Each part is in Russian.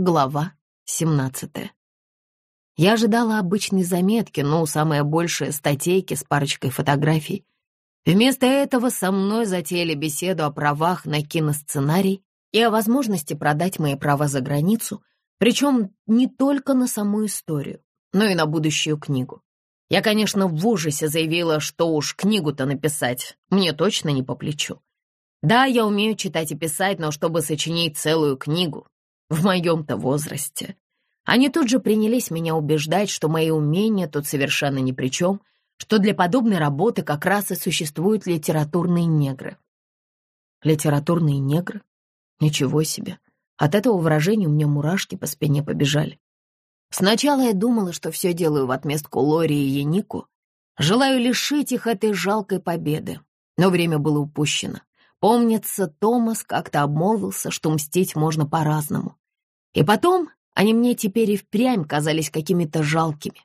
Глава 17. Я ожидала обычной заметки, ну, самое большее — статейки с парочкой фотографий. Вместо этого со мной затеяли беседу о правах на киносценарий и о возможности продать мои права за границу, причем не только на саму историю, но и на будущую книгу. Я, конечно, в ужасе заявила, что уж книгу-то написать мне точно не по плечу. Да, я умею читать и писать, но чтобы сочинить целую книгу, в моем-то возрасте. Они тут же принялись меня убеждать, что мои умения тут совершенно ни при чем, что для подобной работы как раз и существуют литературные негры. Литературные негры? Ничего себе. От этого выражения у меня мурашки по спине побежали. Сначала я думала, что все делаю в отместку Лори и Янику, желаю лишить их этой жалкой победы, но время было упущено. Помнится, Томас как-то обмолвился, что мстить можно по-разному. И потом они мне теперь и впрямь казались какими-то жалкими.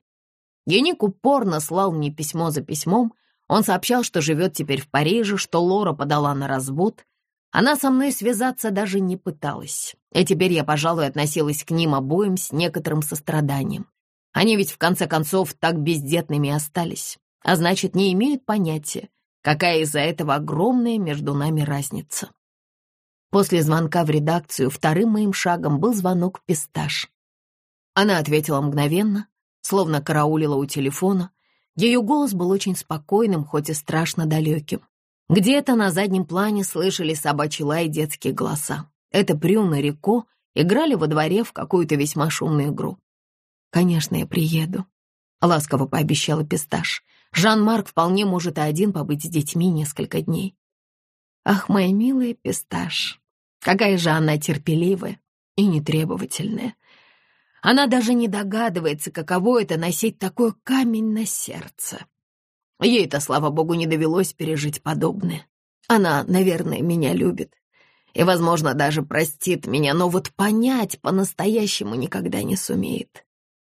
Яник упорно слал мне письмо за письмом. Он сообщал, что живет теперь в Париже, что Лора подала на развод. Она со мной связаться даже не пыталась. И теперь я, пожалуй, относилась к ним обоим с некоторым состраданием. Они ведь в конце концов так бездетными остались, а значит, не имеют понятия, Какая из-за этого огромная между нами разница? После звонка в редакцию вторым моим шагом был звонок пистаж. Она ответила мгновенно, словно караулила у телефона. Ее голос был очень спокойным, хоть и страшно далеким. Где-то на заднем плане слышали собачий лай и детские голоса. Это Брюн и Рико играли во дворе в какую-то весьма шумную игру. «Конечно, я приеду», — ласково пообещала Писташ. Жан-Марк вполне может и один побыть с детьми несколько дней. Ах, моя милая писташ, какая же она терпеливая и нетребовательная. Она даже не догадывается, каково это носить такой камень на сердце. Ей-то, слава богу, не довелось пережить подобное. Она, наверное, меня любит и, возможно, даже простит меня, но вот понять по-настоящему никогда не сумеет.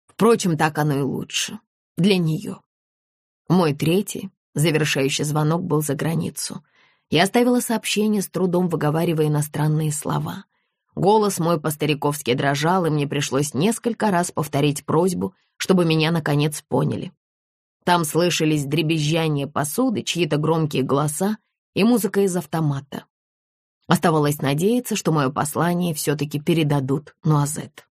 Впрочем, так оно и лучше для нее. Мой третий, завершающий звонок, был за границу. Я оставила сообщение, с трудом выговаривая иностранные слова. Голос мой по-стариковски дрожал, и мне пришлось несколько раз повторить просьбу, чтобы меня, наконец, поняли. Там слышались дребезжание посуды, чьи-то громкие голоса и музыка из автомата. Оставалось надеяться, что мое послание все-таки передадут Нуазет.